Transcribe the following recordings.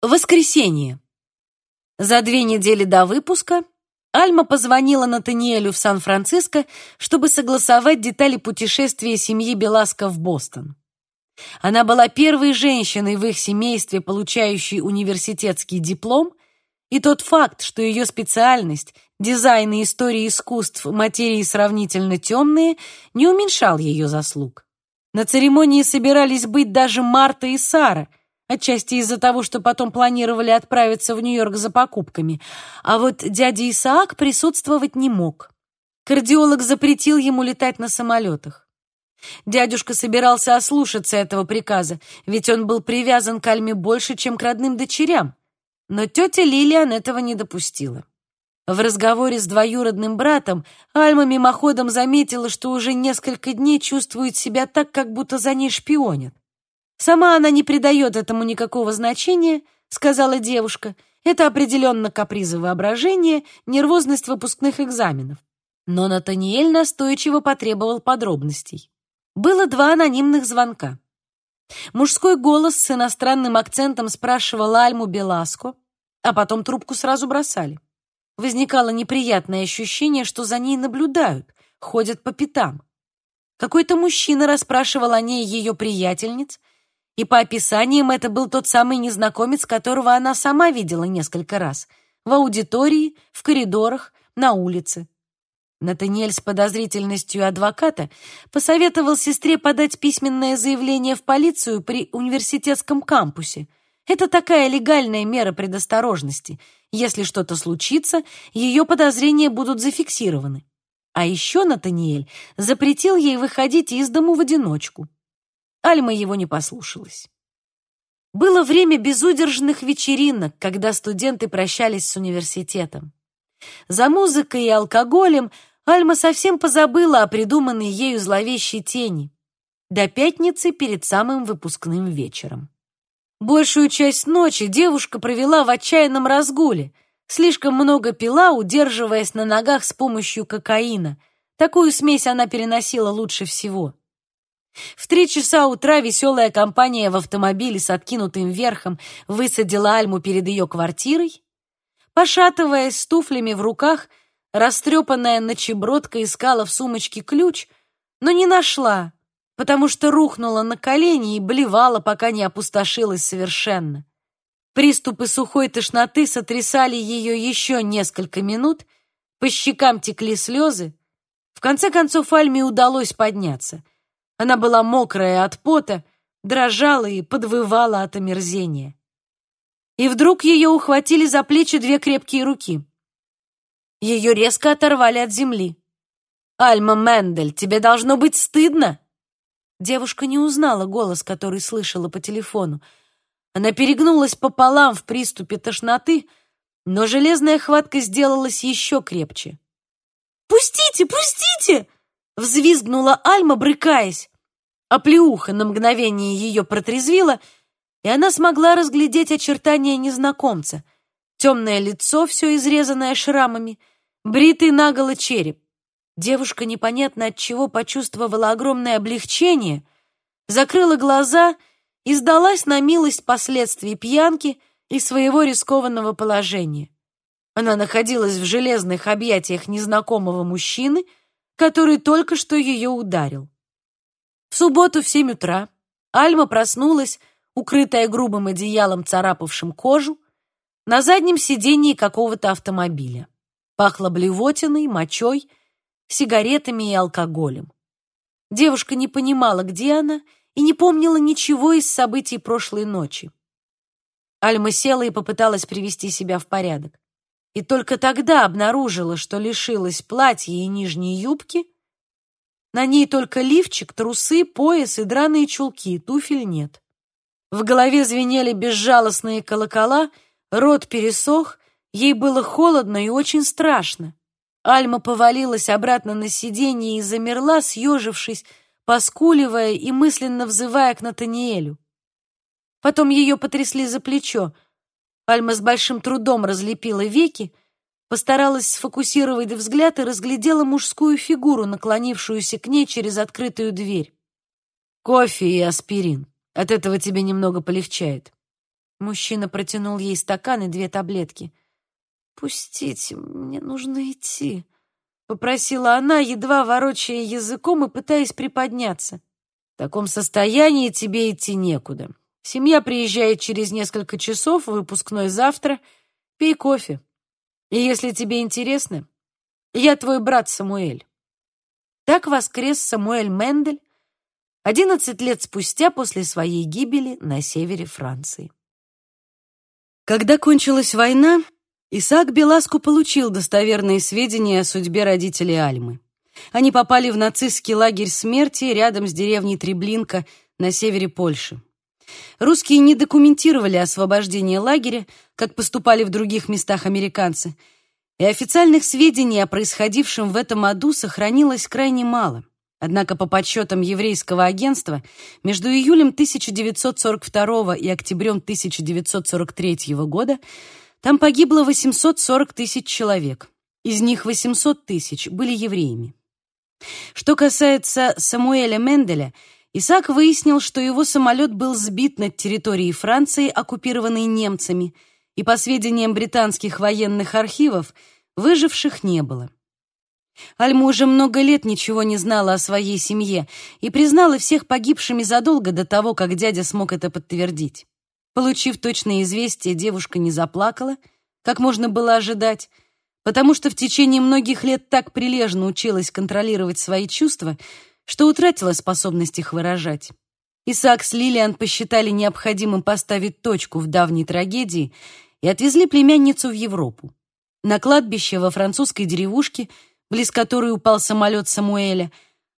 Воскресенье. За две недели до выпуска Альма позвонила Натаниэлю в Сан-Франциско, чтобы согласовать детали путешествия семьи Беласко в Бостон. Она была первой женщиной в их семействе, получающей университетский диплом, и тот факт, что ее специальность — дизайн и история искусств, материи сравнительно темные, не уменьшал ее заслуг. На церемонии собирались быть даже Марта и Сара — отчасти из-за того, что потом планировали отправиться в Нью-Йорк за покупками. А вот дядя Исаак присутствовать не мог. Кардиолог запретил ему летать на самолетах. Дядюшка собирался ослушаться этого приказа, ведь он был привязан к Альме больше, чем к родным дочерям. Но тетя Лилиан этого не допустила. В разговоре с двоюродным братом Альма мимоходом заметила, что уже несколько дней чувствует себя так, как будто за ней шпионят. Сама она не придает этому никакого значения, сказала девушка. Это определенно капризы воображения, нервозность выпускных экзаменов. Но Натаниэль настойчиво потребовал подробностей. Было два анонимных звонка. Мужской голос с иностранным акцентом спрашивал Альму Беласко, а потом трубку сразу бросали. Возникало неприятное ощущение, что за ней наблюдают, ходят по пятам. Какой-то мужчина расспрашивал о ней ее приятельниц, и по описаниям это был тот самый незнакомец, которого она сама видела несколько раз в аудитории, в коридорах, на улице. Натаниэль с подозрительностью адвоката посоветовал сестре подать письменное заявление в полицию при университетском кампусе. Это такая легальная мера предосторожности. Если что-то случится, ее подозрения будут зафиксированы. А еще Натаниэль запретил ей выходить из дому в одиночку. Альма его не послушалась. Было время безудержных вечеринок, когда студенты прощались с университетом. За музыкой и алкоголем Альма совсем позабыла о придуманной ею зловещей тени. До пятницы перед самым выпускным вечером. Большую часть ночи девушка провела в отчаянном разгуле. Слишком много пила, удерживаясь на ногах с помощью кокаина. Такую смесь она переносила лучше всего. В три часа утра веселая компания в автомобиле с откинутым верхом высадила Альму перед ее квартирой. Пошатываясь с туфлями в руках, растрепанная ночебродка искала в сумочке ключ, но не нашла, потому что рухнула на колени и блевала, пока не опустошилась совершенно. Приступы сухой тошноты сотрясали ее еще несколько минут, по щекам текли слезы. В конце концов Альме удалось подняться — она была мокрая от пота, дрожала и подвывала от омерзения. И вдруг ее ухватили за плечи две крепкие руки. Ее резко оторвали от земли. «Альма Мендель, тебе должно быть стыдно!» Девушка не узнала голос, который слышала по телефону. Она перегнулась пополам в приступе тошноты, но железная хватка сделалась еще крепче. «Пустите, пустите!» Взвизгнула Альма, брыкаясь. Оплеуха на мгновение ее протрезвила, и она смогла разглядеть очертания незнакомца. Темное лицо, все изрезанное шрамами, бритый наголо череп. Девушка непонятно от чего почувствовала огромное облегчение, закрыла глаза и сдалась на милость последствий пьянки и своего рискованного положения. Она находилась в железных объятиях незнакомого мужчины — который только что ее ударил. В субботу в семь утра Альма проснулась, укрытая грубым одеялом, царапавшим кожу, на заднем сидении какого-то автомобиля. Пахло блевотиной, мочой, сигаретами и алкоголем. Девушка не понимала, где она, и не помнила ничего из событий прошлой ночи. Альма села и попыталась привести себя в порядок и только тогда обнаружила, что лишилась платья и нижней юбки. На ней только лифчик, трусы, пояс и драные чулки, туфель нет. В голове звенели безжалостные колокола, рот пересох, ей было холодно и очень страшно. Альма повалилась обратно на сиденье и замерла, съежившись, поскуливая и мысленно взывая к Натаниэлю. Потом ее потрясли за плечо — Альма с большим трудом разлепила веки, постаралась сфокусировать взгляд и разглядела мужскую фигуру, наклонившуюся к ней через открытую дверь. «Кофе и аспирин. От этого тебе немного полегчает». Мужчина протянул ей стакан и две таблетки. «Пустите, мне нужно идти», — попросила она, едва ворочая языком и пытаясь приподняться. «В таком состоянии тебе идти некуда. Семья приезжает через несколько часов, выпускной завтра. Пей кофе. И если тебе интересно, я твой брат Самуэль». Так воскрес Самуэль Мендель одиннадцать лет спустя после своей гибели на севере Франции. Когда кончилась война, Исаак Беласку получил достоверные сведения о судьбе родителей Альмы. Они попали в нацистский лагерь смерти рядом с деревней Треблинка на севере Польши. Русские не документировали освобождение лагеря, как поступали в других местах американцы, и официальных сведений о происходившем в этом аду сохранилось крайне мало. Однако по подсчетам еврейского агентства, между июлем 1942 и октябрем 1943 года там погибло 840 тысяч человек. Из них 800 тысяч были евреями. Что касается Самуэля Менделя, Исаак выяснил, что его самолет был сбит над территорией Франции, оккупированной немцами, и, по сведениям британских военных архивов, выживших не было. Альма уже много лет ничего не знала о своей семье и признала всех погибшими задолго до того, как дядя смог это подтвердить. Получив точное известие, девушка не заплакала, как можно было ожидать, потому что в течение многих лет так прилежно училась контролировать свои чувства, что утратила способность их выражать. Исаак с Лилиан посчитали необходимым поставить точку в давней трагедии и отвезли племянницу в Европу. На кладбище во французской деревушке – близ которой упал самолет Самуэля,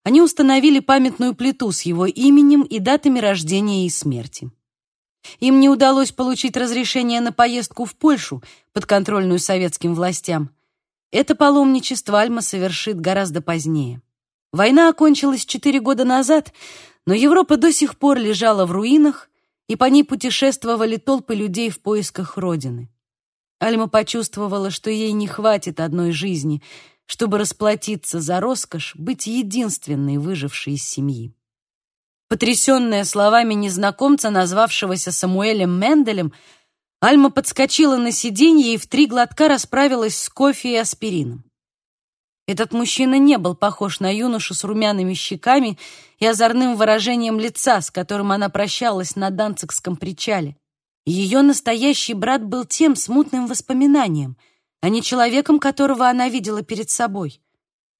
они установили памятную плиту с его именем и датами рождения и смерти. Им не удалось получить разрешение на поездку в Польшу, подконтрольную советским властям. Это паломничество Альма совершит гораздо позднее. Война окончилась четыре года назад, но Европа до сих пор лежала в руинах, и по ней путешествовали толпы людей в поисках родины. Альма почувствовала, что ей не хватит одной жизни, чтобы расплатиться за роскошь быть единственной выжившей из семьи. Потрясенная словами незнакомца, назвавшегося Самуэлем Менделем, Альма подскочила на сиденье и в три глотка расправилась с кофе и аспирином. Этот мужчина не был похож на юношу с румяными щеками и озорным выражением лица, с которым она прощалась на Данцигском причале. Ее настоящий брат был тем смутным воспоминанием — а не человеком, которого она видела перед собой.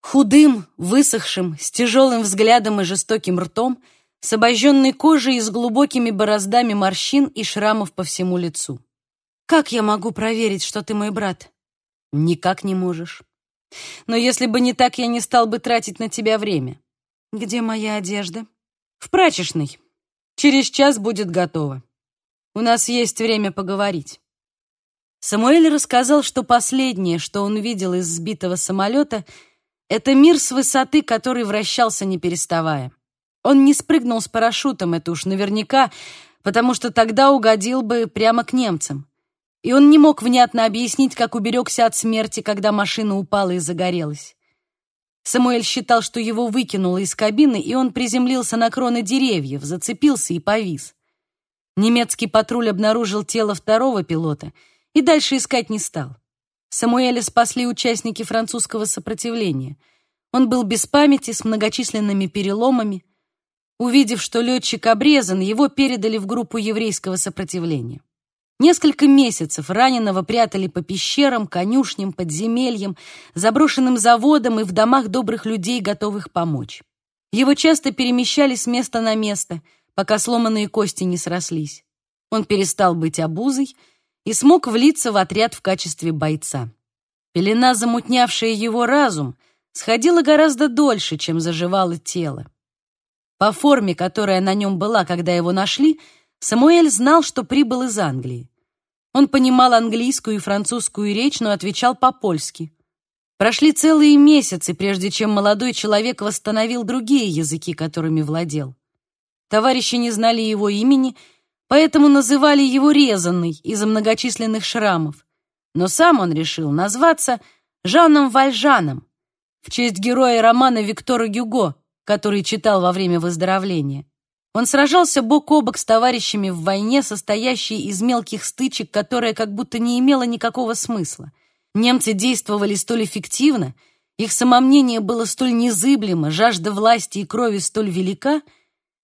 Худым, высохшим, с тяжелым взглядом и жестоким ртом, с обожженной кожей и с глубокими бороздами морщин и шрамов по всему лицу. «Как я могу проверить, что ты мой брат?» «Никак не можешь. Но если бы не так, я не стал бы тратить на тебя время». «Где моя одежда?» «В прачечной. Через час будет готово. У нас есть время поговорить». Самуэль рассказал, что последнее, что он видел из сбитого самолета, это мир с высоты, который вращался не переставая. Он не спрыгнул с парашютом, это уж наверняка, потому что тогда угодил бы прямо к немцам. И он не мог внятно объяснить, как уберегся от смерти, когда машина упала и загорелась. Самуэль считал, что его выкинуло из кабины, и он приземлился на кроны деревьев, зацепился и повис. Немецкий патруль обнаружил тело второго пилота — и дальше искать не стал. Самуэля спасли участники французского сопротивления. Он был без памяти, с многочисленными переломами. Увидев, что летчик обрезан, его передали в группу еврейского сопротивления. Несколько месяцев раненого прятали по пещерам, конюшням, подземельям, заброшенным заводам и в домах добрых людей, готовых помочь. Его часто перемещали с места на место, пока сломанные кости не срослись. Он перестал быть обузой — и смог влиться в отряд в качестве бойца. Пелена, замутнявшая его разум, сходила гораздо дольше, чем заживало тело. По форме, которая на нем была, когда его нашли, Самуэль знал, что прибыл из Англии. Он понимал английскую и французскую речь, но отвечал по-польски. Прошли целые месяцы, прежде чем молодой человек восстановил другие языки, которыми владел. Товарищи не знали его имени — поэтому называли его резанный из-за многочисленных шрамов. Но сам он решил назваться Жаном Вальжаном в честь героя романа Виктора Гюго, который читал во время выздоровления. Он сражался бок о бок с товарищами в войне, состоящей из мелких стычек, которая как будто не имела никакого смысла. Немцы действовали столь эффективно, их самомнение было столь незыблемо, жажда власти и крови столь велика,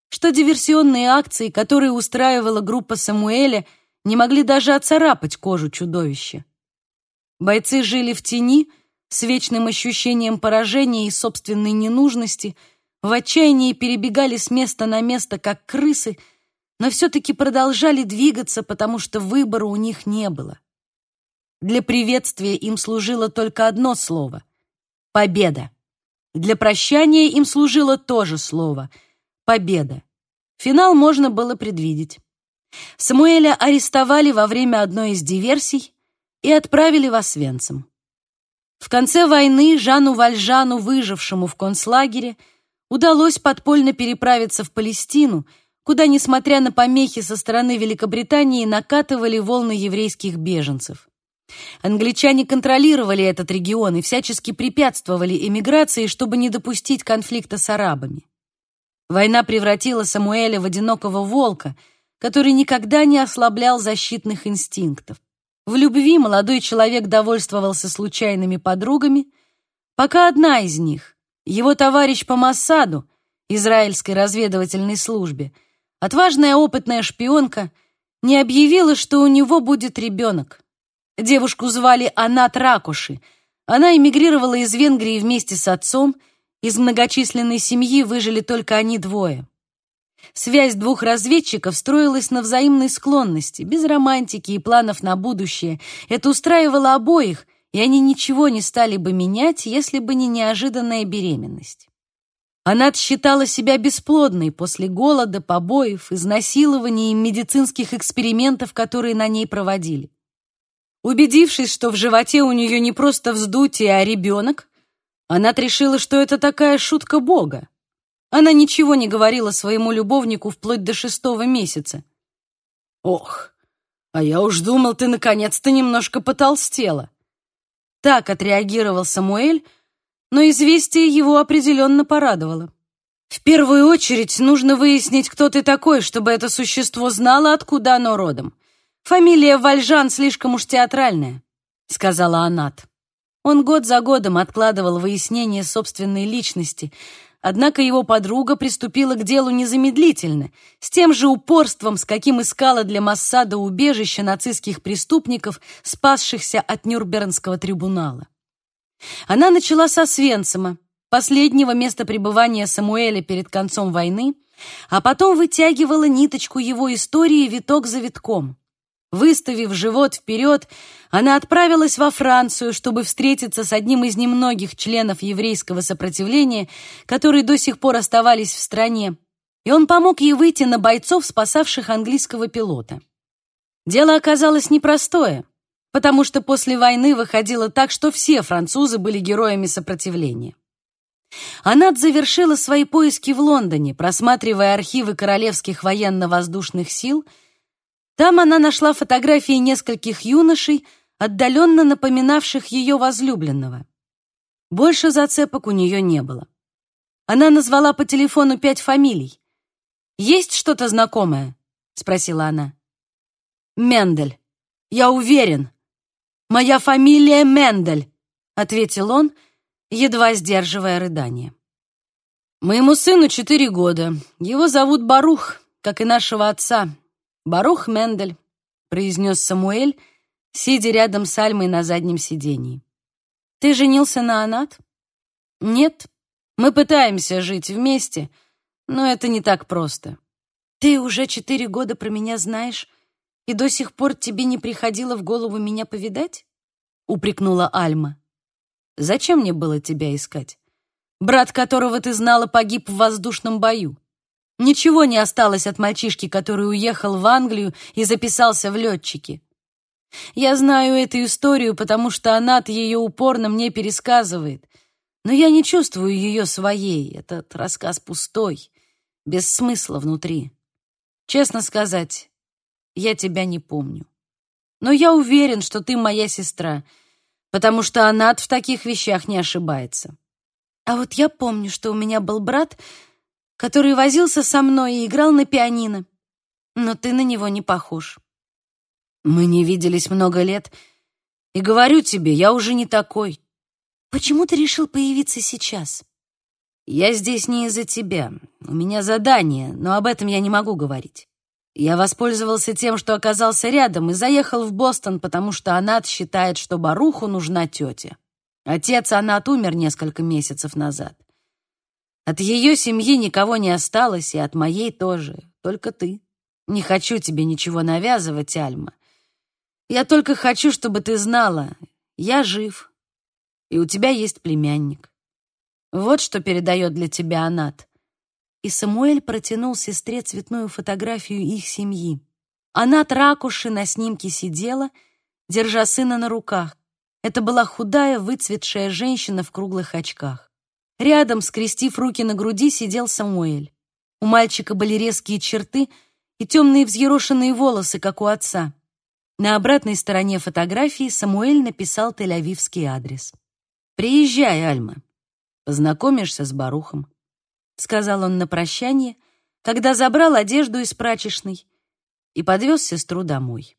что диверсионные акции, которые устраивала группа Самуэля, не могли даже оцарапать кожу чудовища. Бойцы жили в тени, с вечным ощущением поражения и собственной ненужности – в отчаянии перебегали с места на место, как крысы, но все-таки продолжали двигаться, потому что выбора у них не было. Для приветствия им служило только одно слово — победа. Для прощания им служило тоже слово — победа. Финал можно было предвидеть. Самуэля арестовали во время одной из диверсий и отправили в Освенцим. В конце войны Жану Вальжану, выжившему в концлагере, удалось подпольно переправиться в Палестину, куда, несмотря на помехи со стороны Великобритании, накатывали волны еврейских беженцев. Англичане контролировали этот регион и всячески препятствовали эмиграции, чтобы не допустить конфликта с арабами. Война превратила Самуэля в одинокого волка, который никогда не ослаблял защитных инстинктов. В любви молодой человек довольствовался случайными подругами, пока одна из них, его товарищ по Моссаду, израильской разведывательной службе, отважная опытная шпионка, не объявила, что у него будет ребенок. Девушку звали Анат Ракуши. Она эмигрировала из Венгрии вместе с отцом, из многочисленной семьи выжили только они двое. Связь двух разведчиков строилась на взаимной склонности, без романтики и планов на будущее. Это устраивало обоих — и они ничего не стали бы менять, если бы не неожиданная беременность. Она считала себя бесплодной после голода, побоев, изнасилований и медицинских экспериментов, которые на ней проводили. Убедившись, что в животе у нее не просто вздутие, а ребенок, она решила, что это такая шутка Бога. Она ничего не говорила своему любовнику вплоть до шестого месяца. «Ох, а я уж думал, ты наконец-то немножко потолстела», так отреагировал Самуэль, но известие его определенно порадовало. В первую очередь нужно выяснить, кто ты такой, чтобы это существо знало, откуда оно родом. Фамилия Вальжан слишком уж театральная, сказала Анат. Он год за годом откладывал выяснение собственной личности, Однако его подруга приступила к делу незамедлительно, с тем же упорством, с каким искала для Массада убежище нацистских преступников, спасшихся от Нюрнбергского трибунала. Она начала со Свенцима, последнего места пребывания Самуэля перед концом войны, а потом вытягивала ниточку его истории виток за витком. Выставив живот вперед, она отправилась во Францию, чтобы встретиться с одним из немногих членов еврейского сопротивления, которые до сих пор оставались в стране, и он помог ей выйти на бойцов, спасавших английского пилота. Дело оказалось непростое, потому что после войны выходило так, что все французы были героями сопротивления. Аннат завершила свои поиски в Лондоне, просматривая архивы королевских военно-воздушных сил — там она нашла фотографии нескольких юношей, отдаленно напоминавших ее возлюбленного. Больше зацепок у нее не было. Она назвала по телефону пять фамилий. «Есть что-то знакомое?» — спросила она. «Мендель. Я уверен. Моя фамилия Мендель», — ответил он, едва сдерживая рыдание. «Моему сыну четыре года. Его зовут Барух, как и нашего отца, «Барух Мендель», — произнес Самуэль, сидя рядом с Альмой на заднем сидении. «Ты женился на Анат?» «Нет, мы пытаемся жить вместе, но это не так просто». «Ты уже четыре года про меня знаешь, и до сих пор тебе не приходило в голову меня повидать?» — упрекнула Альма. «Зачем мне было тебя искать? Брат, которого ты знала, погиб в воздушном бою. Ничего не осталось от мальчишки, который уехал в Англию и записался в летчики. Я знаю эту историю, потому что Анат ее упорно мне пересказывает. Но я не чувствую ее своей. Этот рассказ пустой, без смысла внутри. Честно сказать, я тебя не помню. Но я уверен, что ты моя сестра, потому что Анат в таких вещах не ошибается. А вот я помню, что у меня был брат, который возился со мной и играл на пианино. Но ты на него не похож. Мы не виделись много лет, и говорю тебе, я уже не такой. Почему ты решил появиться сейчас? Я здесь не из-за тебя. У меня задание, но об этом я не могу говорить. Я воспользовался тем, что оказался рядом, и заехал в Бостон, потому что Анат считает, что Баруху нужна тетя. Отец Анат умер несколько месяцев назад. От ее семьи никого не осталось, и от моей тоже, только ты. Не хочу тебе ничего навязывать, Альма. Я только хочу, чтобы ты знала, я жив, и у тебя есть племянник. Вот что передает для тебя Анат. И Самуэль протянул сестре цветную фотографию их семьи. Анат Ракуши на снимке сидела, держа сына на руках. Это была худая, выцветшая женщина в круглых очках. Рядом, скрестив руки на груди, сидел Самуэль. У мальчика были резкие черты и темные взъерошенные волосы, как у отца. На обратной стороне фотографии Самуэль написал тель-авивский адрес. «Приезжай, Альма. Познакомишься с Барухом», — сказал он на прощание, когда забрал одежду из прачечной и подвез сестру домой.